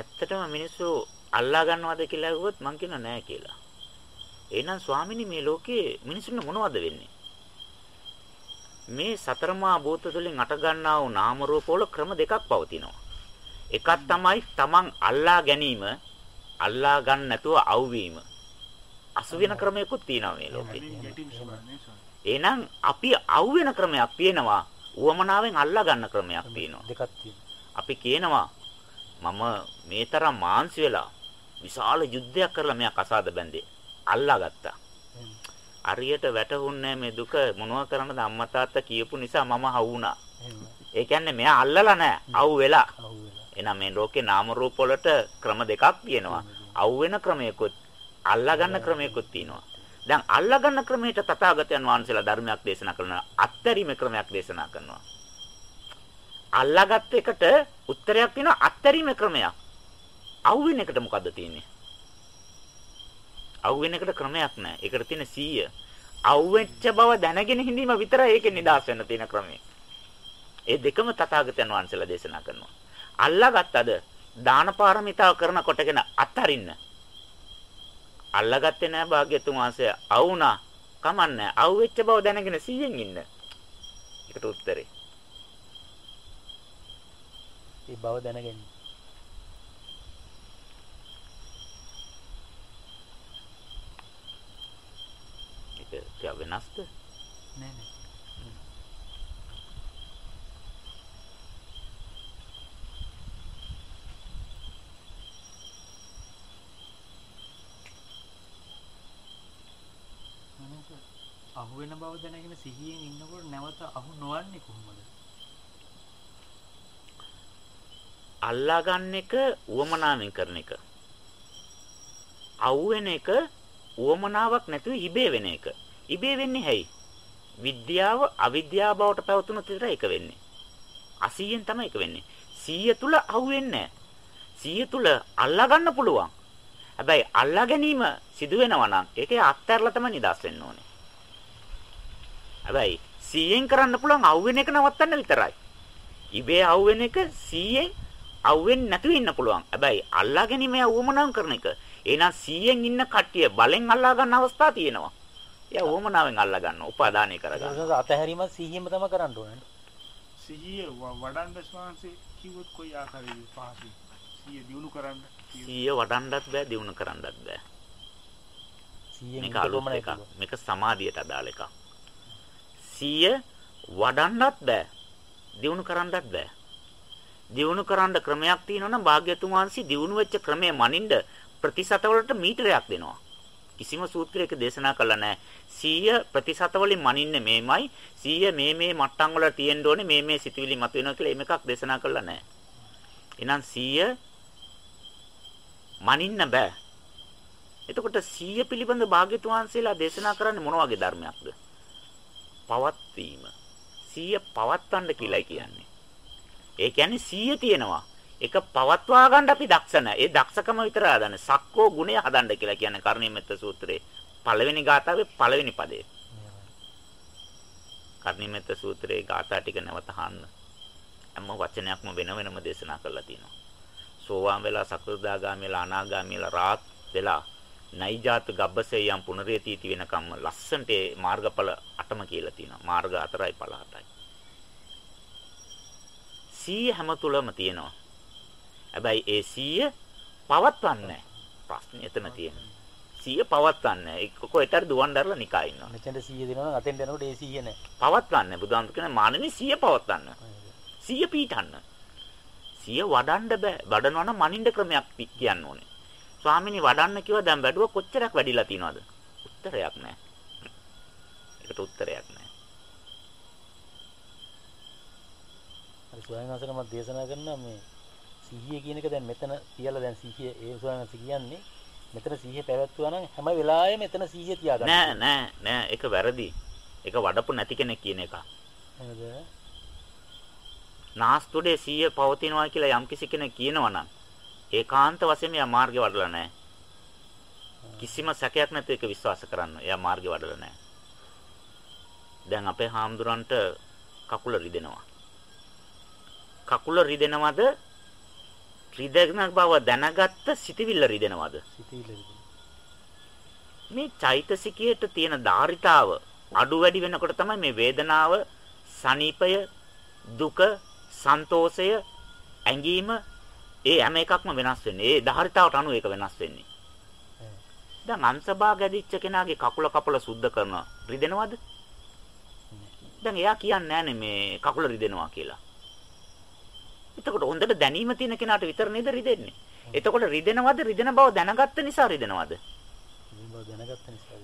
ඇත්තටම මිනිස්සු අල්ලා ගන්නවද කියලා ඇහුවොත් මං කියන නෑ කියලා. එහෙනම් ස්වාමිනී මේ ලෝකේ මිනිසුන්ට මොනවද වෙන්නේ? මේ සතරමා භූත තුළින් අට ගන්නා වූ නාම රූප වල ක්‍රම දෙකක් පවතිනවා. එකක් තමයි තමන් අල්ලා ගැනීම අල්ලා ගන්න නැතුව අවුවීම. අසු වෙන ක්‍රමයකුත් තියෙනවා මේ ලෝකේ. එහෙනම් අපි අවු වෙන ක්‍රමයක් තියෙනවා. උවමනාවෙන් අල්ලා ගන්න ක්‍රමයක් තියෙනවා. දෙකක් තියෙනවා. අපි කියනවා මම මේ තරම් මාන්සි වෙලා විශාල යුද්ධයක් කරලා මෙයා කසාද බැන්දේ. අල්ලා ගත්තා. අරියට වැටහුන්නේ මේ දුක මොනවා කරන්නද අම්මා තාත්තා කියපු නිසා මම හවුණා. ඒ කියන්නේ මෙයා අල්ලලා නැහැ. අවු වෙලා. එහෙනම් මේ ලෝකේ නාම රූප වලට ක්‍රම දෙකක් තියෙනවා. අවු වෙන ක්‍රමයකුත් අල්ලා ගන්න ක්‍රමයකුත් තියෙනවා. දැන් අල්ලා ගන්න ක්‍රමයට තථාගතයන් වහන්සේලා ධර්මයක් දේශනා කරනවා. අත්තරීමේ ක්‍රමයක් දේශනා කරනවා. අල්ලාගත් එකට උත්තරයක් තියෙනවා අත්තරීමේ ක්‍රමයක්. අවුවෙන එකට මොකද්ද තියෙන්නේ? අවුවෙන එකට ක්‍රමයක් නැහැ. ඒකට තියෙන 100. අවුවෙච්ච බව දැනගෙන හිඳීම විතරයි ඒකේ නිදාස් වෙන්න තියෙන ක්‍රමය. ඒ දෙකම තථාගතයන් වහන්සේලා දේශනා කරනවා. අල්ලාගත්තද දාන පාරමිතාව කරන කොටගෙන අත්තරින්න. අල්ලාගත්තේ නැහැ භාග්‍යතුන් වහන්සේ. අවුණා. කමන්නේ. අවුවෙච්ච බව දැනගෙන 100න් ඉන්න. ඒකට උත්තරේ. ඒ බව දැනගන්න. ඒක ටික වෙනස්ද? නෑ නෑ. අහු වෙන බව දැනගෙන සිහියෙන් ඉන්නකොට නැවත අහු නොවන්නේ කොහොමද? අල්ලා ගන්න එක උවමනාවෙන් කරන එක. අවු වෙන එක උවමනාවක් නැතුව ඉබේ වෙන එක. ඉබේ වෙන්නේ හැයි. විද්‍යාව අවිද්‍යාව බවට පැවතුනොත් විතරයි ඒක වෙන්නේ. අසීයෙන් තමයි ඒක වෙන්නේ. 100 තුල අහු වෙන්නේ නැහැ. 100 තුල අල්ලා ගන්න පුළුවන්. හැබැයි අල්ලා ගැනීම සිදු වෙනවා නම් ඒකේ අත්හැරලා තමයි නිදාස් වෙන්න ඕනේ. හැබැයි 100ෙන් කරන්න පුළුවන් අවුවෙන එක නවත්තන්න විතරයි. ඉබේ අවුවෙන එක 100ෙන් අවුවෙන්නේ නැතුව ඉන්න පුළුවන්. හැබැයි අල්ලා ගැනීම යවමනම් කරන එක. එහෙනම් 100ෙන් ඉන්න කට්ටිය බලෙන් අල්ලා ගන්න අවස්ථා තියෙනවා. එයා වමනාවෙන් අල්ලා ගන්න, උපාදානය කරගන්න. ඒක අතහැරීම සිහියෙම තමයි කරන්න ඕනේ. සිහිය වඩන්න ස්වාංශේ කිව්වොත් කොයි ආකාරයේ පහසුයි. සිහිය දිනු කරන්න. සිහිය වඩන්නත් බෑ, දිනු කරන්නත් බෑ. මේක අලුත් එකක්. මේක සමාධියට අදාළ එකක්. සිහිය වඩන්නත් බෑ. දිනු කරන්නත් බෑ. දිනු කරන්න ක්‍රමයක් තියෙනවා නම් භාග්‍යතුන් වහන්සේ දිනු වෙච්ච ක්‍රමය මනින්න ප්‍රතිශත වලට මීටරයක් දෙනවා. කිසිම සූත්‍රයක දේශනා කළා නැහැ. 100 ප්‍රතිශත වලින් මනින්නේ මේමයි 100 මේ මේ මට්ටම් වල තියෙන්න ඕනේ මේ මේ සිතුවිලි මතුවෙනවා කියලා එහෙම එකක් දේශනා කළා නැහැ. එහෙනම් 100 මනින්න බෑ. එතකොට 100 පිළිබඳ භාග්‍යතුන් වහන්සේලා දේශනා කරන්නේ මොන වගේ ධර්මයක්ද? පවත්වීම. 100 පවත්වන්න කියලායි කියන්නේ. ඒ කියන්නේ 100 තියෙනවා. ඒක පවත්වා ගන්න අපි දක්ෂ නැහැ. ඒ දක්ෂකම විතර හදන්න. සක්කෝ ගුණය හදන්න කියලා කියන්නේ කර්ණීයමෙත්ත සූත්‍රයේ පළවෙනි ගාථාවේ පළවෙනි පදේ. කර්ණීයමෙත්ත සූත්‍රයේ ගාථා ටික නැවත අහන්න. හැම වචනයක්ම වෙන වෙනම දේශනා කරලා තියෙනවා. සෝවාන් වෙලා සකෘදාගාමීලා අනාගාමීලා රාත් වෙලා නයිජාත ගබ්බසේයම් පුනරේතීති වෙනකම්ම ලස්සන්ට මාර්ගඵල අටම කියලා තියෙනවා. මාර්ග හතරයි ඵල හතරයි. 100 හැම තුලම තියෙනවා. හැබැයි ඒ 100 පවත්වන්නේ ප්‍රශ්නේ එතන තියෙනවා. 100 පවත්වන්නේ නැහැ. කොහෙතර දුවන් දැරලා නිකා ඉන්නවා. මෙතන 100 දෙනවා අතෙන් යනකොට ඒ 100 නැහැ. පවත්වන්නේ බුදුන් කියන මානෙනි 100 පවත්වන්න. 100 පීඨන්න. 100 වඩන්න බෑ. වඩනවා නම් මනින්න ක්‍රමයක් කියන්න ඕනේ. ස්වාමිනී වඩන්න කිව්වා දැන් වැඩුවා කොච්චරක් වැඩිලා තියනවද? උත්තරයක් නැහැ. ඒකට උත්තරයක් නැහැ. ස්වාමීන් වහන්සේලා මම දේශනා කරනවා මේ සිහිය කියන එක දැන් මෙතන තියලා දැන් සිහිය ඒ ස්වාමීන් වහන්සේ කියන්නේ මෙතන සිහිය පැවැත්වුවා නම් හැම වෙලාවෙම මෙතන සිහිය තියාගන්න. නෑ නෑ නෑ ඒක වැරදි. ඒක වඩපු නැති කෙනෙක් කියන එක. නේද? නාස්තුඩේ සිහිය පවතිනවා කියලා යම්කිසි කෙනෙක් කියනවා නම් ඒකාන්ත වශයෙන්ම යා මාර්ගය වඩලා නැහැ. කිසිම සැකයක් නැතුව ඒක විශ්වාස කරන්න. එයා මාර්ගය වඩලා නැහැ. දැන් අපේ රිදෙන බව දැනගත්ත සිතවිල්ල රිදෙනවද? සිතවිල්ල. මේ චෛතසිකයට තියෙන ධාරිතාව අඩු වැඩි වෙනකොට තමයි මේ වේදනාව, සනීපය, දුක, සන්තෝෂය, ඇඟීම ඒ හැම එකක්ම වෙනස් වෙන්නේ. ඒ ධාරිතාවට අනුව ඒක වෙනස් වෙන්නේ. දැන් අංශභාග ඇදිච්ච කෙනාගේ කකුල කපල සුද්ධ කරනවා. රිදෙනවද? දැන් එයා කියන්නේ නැහනේ මේ කකුල රිදෙනවා කියලා. එතකොට හොඳට දැනීම තියෙන කෙනාට විතර නේද රිදෙන්නේ. එතකොට රිදෙනවද රිදෙන බව දැනගත්ත නිසා රිදෙනවද?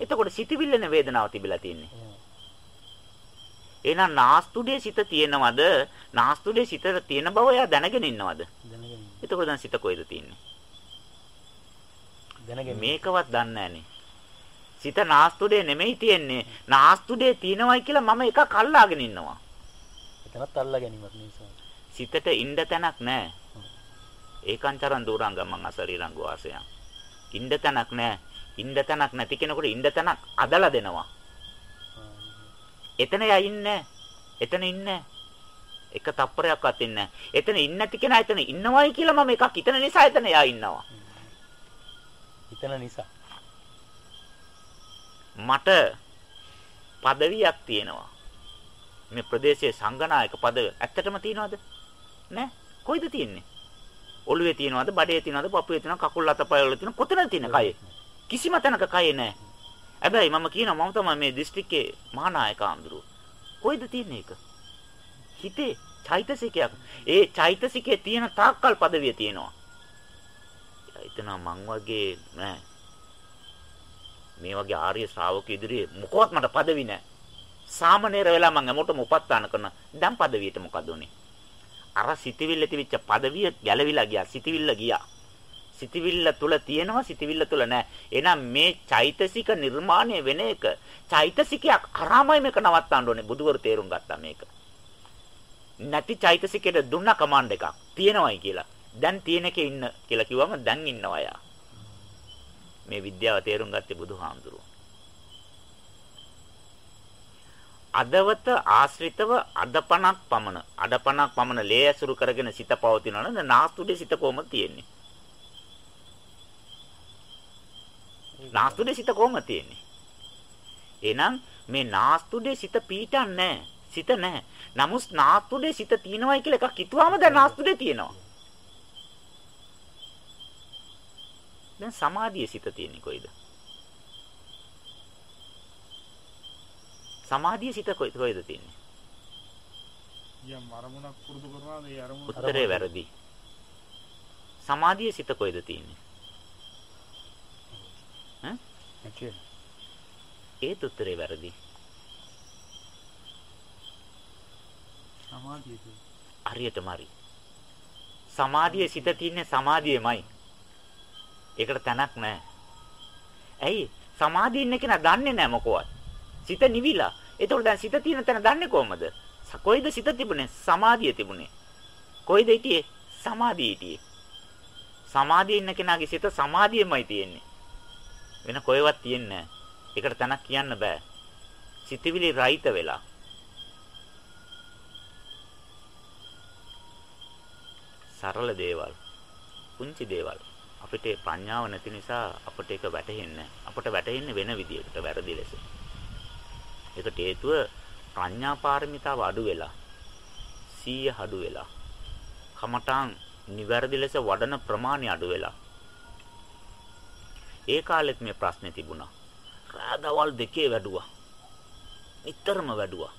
එතකොට සිතවිල්ලනේ වේදනාව තිබිලා. එහෙම. එහෙනම් නාස්තුඩේ සිත තියෙනවද? නාස්තුඩේ සිත තියෙන බව එයා දැනගෙන ඉන්නවද? එතකොට දැන් සිත කොහෙද තියෙන්නේ? දැනගෙන මේකවත් දන්නේ නැහනේ. සිත නාස්තුඩේ නෙමෙයි තියෙන්නේ. නාස්තුඩේ තියෙනවයි කියලා මම එකක් අල්ලාගෙන ඉන්නවා. එතනත් අල්ලා ගැනීමක් නිසා. සිතට ඉන්න තැනක් නැහැ. ඒකංචරන් දුරංගමං අසරීරං වාසයන්. ඉන්න තැනක් නැහැ. ඉන්න තැනක් නැති කෙනෙකුට ඉන්න තැනක් අදලා දෙනවා. එතන යා ඉන්නේ. එතන ඉන්නේ. එක තප්පරයක්වත් ඉන්නේ එතන ඉන්නේ නැති කෙනා එතන ඉන්නවයි කියලා මම එකක් හිතන නිසා එතන යා ඉන්නවා. හිතන නිසා. මට পদවියක් තියෙනවා. මේ ප්‍රදේශයේ සංගනායක පද ඇත්තටම තියෙනවද? නෑ. කොයිද තියෙන්නේ? ඔළුවේ තියනවාද බඩේ තියනවාද පපුවේ තියනවාද කකුල් අතපය වල තියන කොතනද තියෙන කය? කිසිම තැනක කය නෑ. හැබැයි මම කියනවා මම තමයි මේ දිස්ත්‍රික්කේ මහානායක ආම්දුරු කොයිද තියෙන්නේ ඒක? හිතේ චෛතසිකයක්. ඒ චෛතසිකේ තියෙන තාක්කල් পদවිය තියෙනවා. එතන මං වගේ නෑ. මේ වගේ ආර්ය ශ්‍රාවක ඉදිරියේ මොකවත් මට পদවි නෑ. සාමණේර වෙලා මං හැමෝටම උපස්ථාන කරන දැන් পদවියට මොකද උනේ? අර සිතවිල්ල තිබිච්ච পদවිය ගැලවිලා ගියා. සිතවිල්ල ගියා. සිතවිල්ල තුල තියෙනවා සිතවිල්ල තුල නැහැ. එහෙනම් මේ චෛතසික නිර්මාණය වෙන එක චෛතසිකයක් කරාමයි මේක නවත්තන්න ඕනේ. බුදුවරු තේරුම් ගත්තා මේක. නැති චෛතසිකයට දුන්න කමාන්ඩ් එකක් තියෙනවයි කියලා. දැන් තියෙන එකේ ඉන්න කියලා කිව්වම දැන් ඉන්නවා යා. මේ විද්‍යාව තේරුම් ගත්තේ බුදුහාමුදුරුවෝ. අදවත ආශ්‍රිතව අදපණක් පමණ අදපණක් පමණ ලේ ඇසුරු කරගෙන සිත පවතිනවා නේද නාස්තුඩේ සිත කොහොමද තියෙන්නේ? නාස්තුඩේ සිත කොහොමද තියෙන්නේ? එහෙනම් මේ නාස්තුඩේ සිත පීටන්නේ සිත නැහැ. නමුත් නාස්තුඩේ සිත තියෙනවයි කියලා එකක් හිතුවාම දැන් නාස්තුඩේ තියෙනවා. දැන් සමාධියේ සිත තියෙන්නේ කොයිද? සමාධියේ සිත කොයිද තියෙන්නේ? යම් අරමුණක් පුරුදු කරනවාද ඒ අරමුණ උත්තරේ වැරදි. සමාධියේ සිත කොයිද තියෙන්නේ? ඈ? ඒත් උත්තරේ වැරදි. සමාධියද හරියටම හරි. සමාධියේ සිත තියෙන්නේ සමාධියේමයි. ඒකට තැනක් නැහැ. ඇයි? සමාධිය ඉන්න කෙනා දන්නේ නැහැ මොකවත්. සිත නිවිලා. එතකොට දැන් සිත තියෙන තැන දන්නේ කොහමද? කොයිද සිත තිබුණේ? සමාධිය තිබුණේ. කොයිද හිටියේ? සමාධිය හිටියේ. සමාධියේ ඉන්න කෙනාගේ සිත සමාධියෙමයි තියෙන්නේ. වෙන කොහෙවත් තියෙන්නේ නැහැ. ඒකට තැනක් කියන්න බෑ. සිතවිලි රහිත වෙලා. සරල දේවල්. පුංචි දේවල්. අපිට ප්‍රඥාව නැති නිසා අපිට ඒක වැටහෙන්නේ අපට වැටහෙන්නේ වෙන විදියකට වැරදි ලෙස. ඒකට හේතුව ප්‍රඥා පාරමිතාව අඩු වෙලා සීය අඩු වෙලා කමඨාන් නිවැරදි ලෙස වඩන ප්‍රමාණය අඩු වෙලා. ඒ කාලෙත් මේ ප්‍රශ්නේ තිබුණා. රාදවල් දෙකේ වැඩුවා. නිතරම වැඩුවා.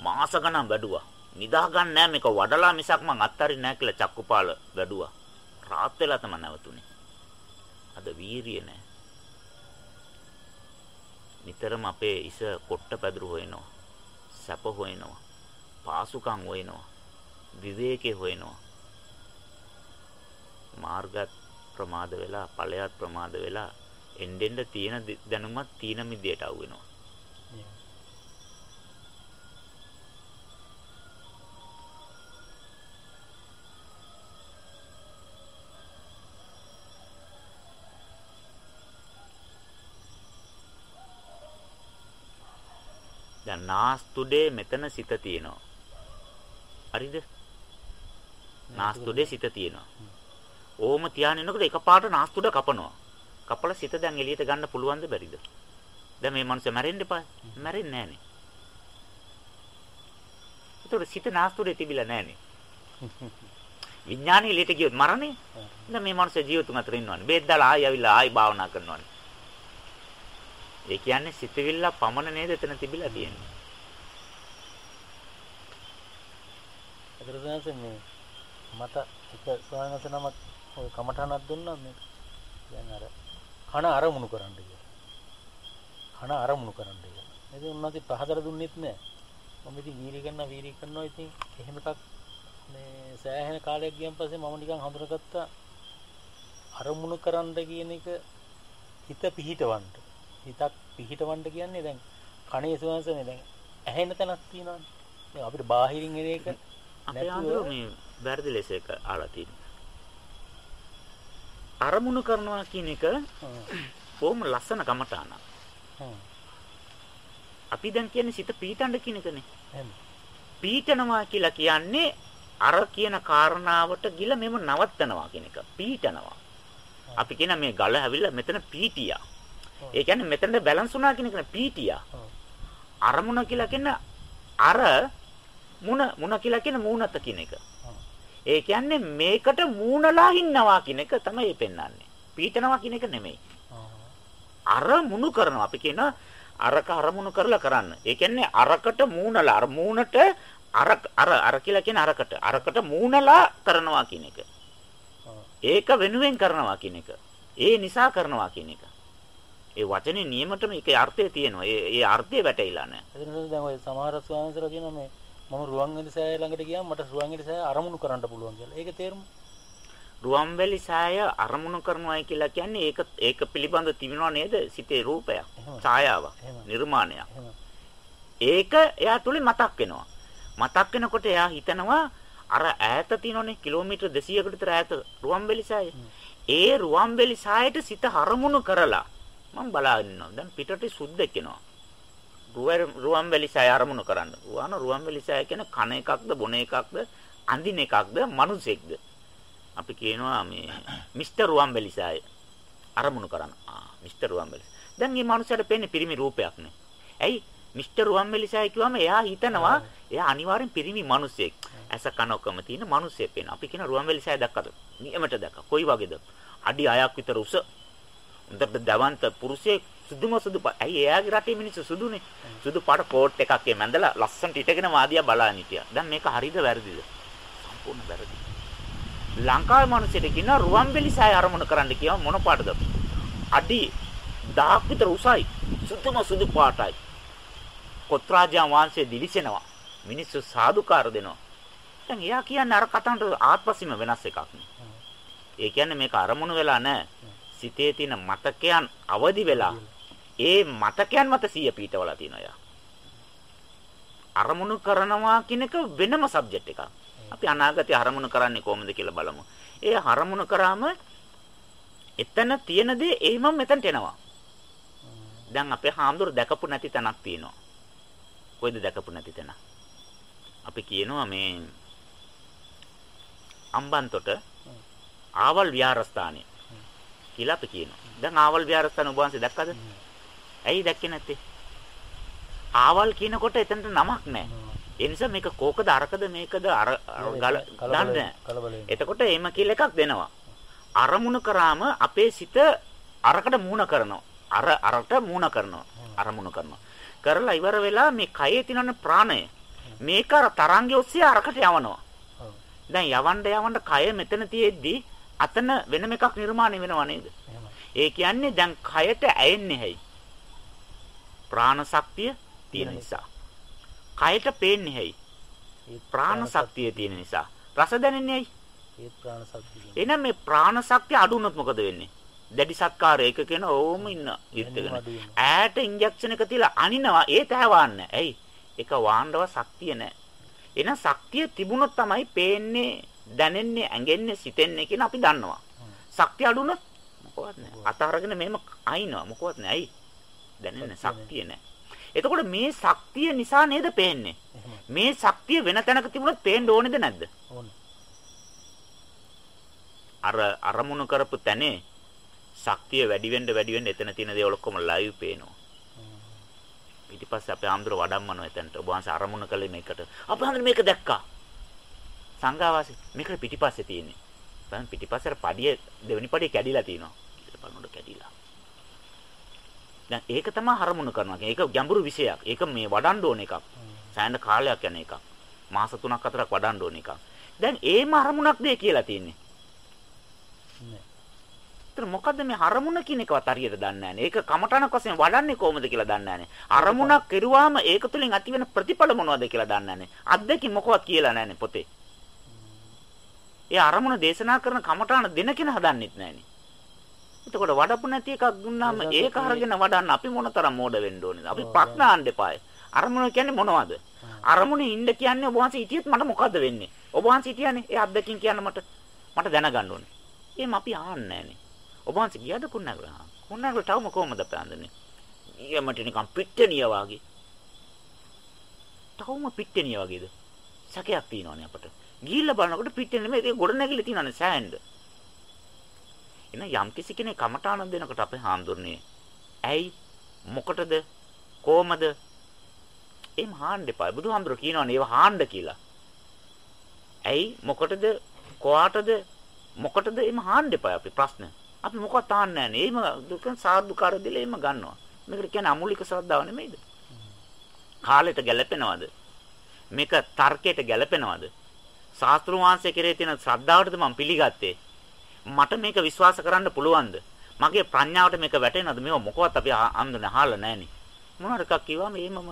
මාස ගණන් වැඩුවා. නිදා ගන්න නෑ මේක වඩලා මිසක් මං අත්තරින් නෑ කියලා චක්කුපාල වැඩුවා. රාත් වෙලා තමයි නැවතුනේ. අද වීරිය නෑ. නිතරම අපේ ඉස කොට්ට පැදුරු හොයනවා. සැප හොයනවා. පාසුකම් හොයනවා. විවේකේ හොයනවා. මාර්ගත් ප්‍රමාද වෙලා ඵලයක් ප්‍රමාද වෙලා එන්නෙන්ද තියෙන දැනුමත් තීන මිදියට අවු වෙනවා. දැන් නාස්තුඩේ මෙතන සිත තියෙනවා. හරිද? නාස්තුඩේ සිත තියෙනවා. ඕම තියානිනකොට එකපාරට නාස්තුඩ කපනවා. කපලා සිත දැන් එළියට ගන්න පුළුවන්ද බැරිද? දැන් මේ මනුස්සයා මැරෙන්න එපා. මැරෙන්නේ නැහනේ. ඒතකොට සිත නාස්තුඩේ තිබිලා නැහනේ. විඥානෙ එළියට ගියොත් මරණේ. දැන් මේ මනුස්සයා ජීවිතුන් අතර ඉන්නවනේ. බේත් දාලා ආයි ආවිල්ලා ආයි භාවනා කරනවනේ. ඒ කියන්නේ සිතවිල්ල පමණ නේද එතන තිබිලා තියෙන්නේ. ඒතර සනස මේ මට එක ස්වාමීන් නමක් ඔය කමඨානක් දුන්නා මේ දැන් අර කන අරමුණු කරන්න කියලා. කන අරමුණු කරන්න කියලා. ඉතින් උන්වහන්සේ පහදර දුන්නෙත් නෑ. මම ඉතින් වීර්ය කරනවා වීර්ය කරනවා ඉතින් එහෙම එකක් මේ සෑහෙන කාලයක් ගියන් පස්සේ මම නිකන් හඳුනගත්තා අරමුණු කරන්න කියන එක හිත පිහිටවන්න. හිතක් පිහිටවන්න කියන්නේ දැන් කණේ සුවංශනේ දැන් ඇහෙන තැනක් තියෙනවානේ. දැන් අපිට බාහිරින් එන එක නැතුව- මේ වැරදි ලෙස එක ආලා තියෙනවා. අරමුණු කරනවා කියන එක බොහොම ලස්සන කමටානක්. හ්ම් අපි දැන් කියන්නේ සිත පීටන්න කියන එකනේ. පීටනවා කියලා කියන්නේ අර කියන කාරණාවට ගිල මෙම නවත්තනවා කියන එක. පීටනවා. අපි කියන මේ ගල හැවිල්ලා මෙතන පීටියා. ඒ කියන්නේ මෙතන බැලන්ස් වුණා කියන එක පීටියා. අරමුණ කියලා කියන්නේ අර මුණ මුණ කියලා කියන මූණත කියන එක. ඒ කියන්නේ මේකට මූණලා ඉන්නවා කියන එක තමයි පෙන්වන්නේ. පීටනවා කියන එක නෙමෙයි. අර මුණු කරනවා. අපි කියන අරක අරමුණු කරලා කරන්න. ඒ කියන්නේ අරකට මූණලා අර මූණට අර අර අර කියලා කියන අරකට අරකට මූණලා කරනවා කියන එක. ඒක වෙනුවෙන් කරනවා කියන එක. ඒ නිසා කරනවා කියන එක. ඒ වචනේ නියමටම ඒකේ අර්ථය තියෙනවා. ඒ ඒ අර්ථය වැටහිලා නැහැ. දැන් ඔය සමහර ස්වාමීන්සලා කියනවා මේ මම රුවන්වැලි සෑය ළඟට ගියාම මට රුවන්වැලි සෑය අරමුණු කරන්න පුළුවන් කියලා. ඒක තේරුම රුවන්වැලි සාය අරමුණු කරනවායි කියලා කියන්නේ ඒක ඒක පිළිබඳ තිබෙනව නේද? සිතේ රූපයක්. ඡායාවක්. නිර්මාණයක්. ඒක එයා තුලින් මතක් වෙනවා. මතක් වෙනකොට එයා හිතනවා අර ඈත තියෙනනේ කිලෝමීටර් 200කට විතර ඈත රුවන්වැලි සාය. ඒ රුවන්වැලි සායට සිත හරමුණු කරලා මම බලාගෙන ඉන්නවා. දැන් පිටට සුද්දෙක් එනවා. රුවන් රුවන්වැලි සාය අරමුණු කරන්න. රුවන රුවන්වැලි සාය කියන්නේ කන එකක්ද බොන එකක්ද අඳින එකක්ද මනුස්සෙක්ද? අපි කියනවා මේ මිස්ටර් රුවන්වැලි සාය අරමුණු කරන්න. ආ මිස්ටර් රුවන්වැලි. දැන් මේ මනුස්සයාට පේන්නේ පිරිමි රූපයක් නේ. ඇයි මිස්ටර් රුවන්වැලි සාය කිව්වම එයා හිතනවා එයා අනිවාර්යෙන් පිරිමි මිනිසෙක්. ඇස කන ඔක්කොම තියෙන මිනිසෙක් වෙනවා. අපි කියන රුවන්වැලි සාය දැක්කද? නියමට දැක්කා. කොයි වගේද? අඩි 6ක් විතර උස. උන්ට දවන්ත පුරුෂයෙක් සුදුම සුදු පා- ඇයි එයාගේ රටේ මිනිස්සු සුදුනේ. සුදු පාට කෝට් එකක් එ මැඳලා ලස්සනට ඉටගෙන වාදියා බලාගෙන හිටියා. දැන් මේක හරිද වැරදිද? සම්පූර්ණ වැරදි. ලංකාවේ මිනිස්සුන්ට කියන රුවන්වැලි සාය ආරමුණු කරන්න කියව මොන පාටද? අඩි 1000ක් විතර උසයි. සුදුම සුදු පාටයි. කොත්‍රාජා වංශයේ දිලිසෙනවා. මිනිස්සු සාදුකාර දෙනවා. දැන් එයා කියන්නේ අර කතාවට ආත්පසීම වෙනස් එකක් නේ. ඒ කියන්නේ මේක අරමුණු වෙලා නැහැ. සිතේ තියෙන මතකයන් අවදි වෙලා ඒ මතකයන් මත සිය පීඨවලා තියෙනවා යා. අරමුණු කරනවා කියන එක වෙනම සබ්ජෙක්ට් එකක්. අපි අනාගතේ අරමුණු කරන්නේ කොහොමද කියලා බලමු. ඒ අරමුණු කරාම එතන තියෙන දේ එයිම මෙතනට එනවා. දැන් අපේ හාමුදුරු දැකපු නැති තැනක් තියෙනවා. කොයිද දැකපු නැති තැන? අපි කියනවා මේ අම්බන්තොට ආවල් විහාරස්ථානය කියලා අපි කියනවා. දැන් ආවල් විහාරස්ථාන ඔබ වහන්සේ දැක්කද? ඇයි දැක්කේ නැත්තේ? ආවල් කියනකොට එතනට නමක් නැහැ. ඒ නිසා මේක කෝකද අරකද මේකද අර ගල දන්නේ එතකොට එම කියලා එකක් දෙනවා. අරමුණු කරාම අපේ සිත අරකට මූණ කරනවා. අර අරට මූණ කරනවා. අරමුණු කරනවා. කරලා ඉවර වෙලා මේ කයේ තියෙන ප්‍රාණය මේක අර තරංගය ඔස්සේ අරකට යවනවා. දැන් යවන්න යවන්න කය මෙතන තියෙද්දි අතන වෙනම එකක් නිර්මාණය වෙනව නේද? ඒ කියන්නේ දැන් කයට ඇයෙන්නේ හැයි. ප්‍රාණ ශක්තිය තියෙන නිසා. කයට පේන්නේ හැයි. ප්‍රාණ ශක්තිය තියෙන නිසා. රස දැනෙන්නේ ඇයි? ඒත් ප්‍රාණ ශක්තිය එහෙනම් මේ ප්‍රාණ ශක්තිය අඩු වුණොත් මොකද වෙන්නේ? දැඩි සත්කාර එක කියන ඕම ඉන්න වෙනවා. ඈට ඉන්ජෙක්ෂන් එක තියලා අනිනවා ඒත් හැවන්නේ. ඇයි? ඒක වාණ්ඩව ශක්තිය නැහැ. එහෙනම් ශක්තිය තිබුණොත් තමයි පේන්නේ, දැනෙන්නේ, ඇඟෙන්නේ, සිතෙන්නේ කියන අපි දන්නවා. ශක්තිය අඩු වුණොත් මොකවත් නැහැ. අත අරගෙන මෙහෙම අයින්නවා මොකවත් නැහැ. ඇයි? දැනෙන්නේ ශක්තිය නැහැ. එතකොට මේ ශක්තිය නිසා නේද පේන්නේ? මේ ශක්තිය වෙන තැනක තිබුණොත් පේන්න ඕනේද නැද්ද? අර අරමුණු කරපු තැනේ ශක්තිය වැඩි වෙන්න වැඩි වෙන්න එතන තියෙන දේ ඔක්කොම ලයිව් පේනවා. ඊට පස්සේ අපේ ආම්දුර වඩම්මනවා එතනට. ඔබ වහන්සේ අරමුණු කළේ මේකට. අපේ ආම්දුර මේක දැක්කා. සංඝාවාසී මේකට පිටිපස්සේ තියෙන්නේ. බලන්න පිටිපස්සට පඩිය දෙවෙනි පඩිය කැඩිලා තියෙනවා. බලනකොට කැඩිලා. දැන් ඒක තමයි අරමුණු කරනවා. ඒක ගැඹුරු විෂයක්. ඒක මේ වඩන්න ඕන එකක්. සෑහෙන කාලයක් යන එකක්. මාස 3ක් 4ක් වඩන්න ඕන එකක්. දැන් ඒම අරමුණක් දෙය කියලා තියෙන්නේ. නෑ. මොකද්ද මේ අරමුණ කියන එකවත් හරියට දන්නේ නැහැ. ඒක කමඨණක් වශයෙන් වඩන්නේ කොහොමද කියලා දන්නේ නැහැ. අරමුණක් කෙරුවාම ඒක තුලින් ඇතිවෙන ප්‍රතිඵල මොනවද කියලා දන්නේ නැහැ. අත්දැකීම් මොකවත් කියලා නැහැ පොතේ. ඒ අරමුණ දේශනා කරන කමඨාන දෙන කෙනා හදන්නෙත් නැහනේ. එතකොට වඩපු නැති එකක් දුන්නාම ඒක අරගෙන වඩන්න අපි මොනතරම් මෝඩ වෙන්න ඕනේද? අපි ප්‍රඥාන් දෙපාය. අරමුණ කියන්නේ මොනවද? අරමුණේ ඉන්න කියන්නේ ඔබ වහන්සේ හිටියත් මට මොකද්ද වෙන්නේ? ඔබ වහන්සේ හිටියානේ. ඒ අත්දැකීම් කියන්න මට මට දැනගන්න ඕනේ. එහෙම අපි ආන්නේ නැහනේ. ඔබ වහන්සේ ගියාද කුණාගල? කුණාගල තවම කොහමද පැන්දන්නේ? ඊයමට නිකන් පිට්ටනිය වගේ. තවම පිට්ටනිය වගේද? සැකයක් තියෙනවනේ අපට. ගිහිල්ලා බලනකොට පිට්ටනිය නෙමෙයි ඒක ගොඩ නැගිලි තියෙනවනේ සෑහෙන්න. එන යම් කිසි කෙනෙක් කමඨාන දෙනකොට අපේ හාමුදුරනේ ඇයි? මොකටද? කොහමද? එහෙම හාන්න එපා. බුදුහාමුදුර කියනවනේ ඒව හාන්න කියලා. ඇයි? මොකටද? කොහාටද? මොකටද? එහෙම හාන්න එපා අපි ප්‍රශ්න. අපි මොකවත් ආන්නේ නැහැ එහෙම දුක සාදුකාර දෙල එහෙම ගන්නවා. මේකට කියන්නේ අමූලික ශ්‍රද්ධාව නෙමෙයිද? කාලයට ගැලපෙනවද මේක තර්කයට ගැලපෙනවද ශාස්ත්‍රීය වංශයේ කෙරේ තියෙන ශ්‍රද්ධාවටද මම පිළිගත්තේ මට මේක විශ්වාස කරන්න පුළුවන්ද? මගේ ප්‍රඥාවට මේක වැටෙනවද? මේව මොකවත් අපි අඳුන අහලා නැහනේ. මොනවාර එකක් කිව්වම එහෙමම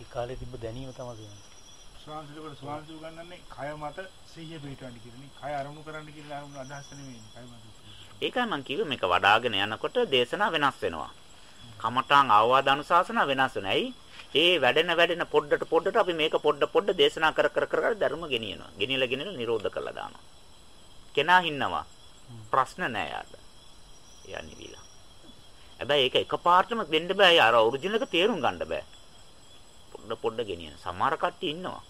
ඒ කාලේ තිබ්බ දැනීම තමයි. ස්වාමීන් ස්වාමීන් ගන්නන්නේ කය මත සිහිය පිටවන්න කියන්නේ. කය අරමුණු කරන්න අරමුණු අදහස් නෙමෙයි. කය මත. ඒකයි මම කිව්වේ මේක වඩාගෙන යනකොට දේශනා වෙනස් වෙනවා. කමඨාන් ආවාද අනුශාසන වෙනස් වෙනවා. ඇයි? ඒ වැඩෙන වැඩෙන පොඩ්ඩට පොඩ්ඩට අපි මේක පොඩ පොඩ දේශනා කර කර කර ධර්ම ගෙනියනවා. ගෙනියලා ගෙනියලා නිරෝධ කරලා දානවා. කෙනා හින්නවා. ප්‍රශ්න නෑ යාට. එයා නිවිලා. හැබැයි ඒක එකපාරටම දෙන්න බෑ. අර ඔරිජිනල් එක තේරුම් ගන්න බෑ. පොඩ පොඩ ගෙනියන. සමහර කට්ටිය ඉන්නවා.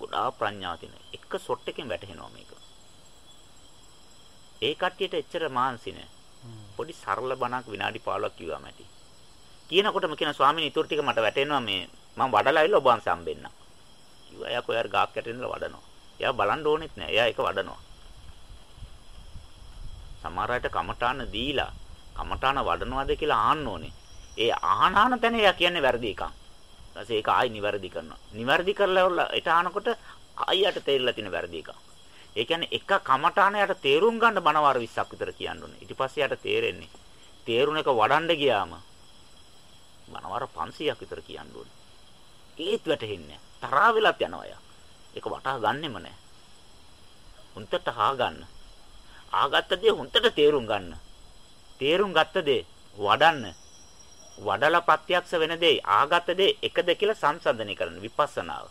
ගොඩාක් ප්‍රඥාව තියෙන. එක ෂොට් එකෙන් වැටහෙනවා මේක. ඒ කට්ටියට එච්චර මාන්සි නෑ. පොඩි සරල බණක් විනාඩි 15ක් කිව්වම ඇති. කියනකොටම කියන ස්වාමීන් ඊටු ටික මට වැටෙනවා මේ මම වඩලා ඉල්ල ඔබ වහන්සේ හම්බෙන්න. කිව්වා එයා කොහේ හරි ගාක් යට ඉඳලා වඩනවා. එයා බලන්න ඕනෙත් නෑ. එයා ඒක වඩනවා. සමහර අයට කමඨාන දීලා කමඨාන වඩනවාද කියලා ආන්න ඕනේ. ඒ ආහන ආන තැන එයා කියන්නේ වැරදි එකක්. ඊට ඒක ආයි නිවැරදි කරනවා. නිවැරදි කරලා ඊට ආනකොට ආයියට තේරිලා තියෙන වැරදි එකක්. ඒ කියන්නේ එක කමඨානයට තේරුම් ගන්න බණවාර 20ක් විතර කියන්න ඕනේ. ඊට පස්සේ යට තේරෙන්නේ. තේරුණ එක වඩන්න ගියාම බණවර 500ක් විතර කියන්න ඕනේ. ඒත් වැටහෙන්නේ තරහා වෙලත් යනවා යා. ඒක වටහා ගන්නෙම නැහැ. හුන්ටට හා ගන්න. ආගත්ත දේ හුන්ටට තේරුම් ගන්න. තේරුම් ගත්ත දේ වඩන්න. වඩලා ප්‍රත්‍යක්ෂ වෙන දේ ආගත්ත දේ එකද කියලා සංසන්දනය කරන විපස්සනාව.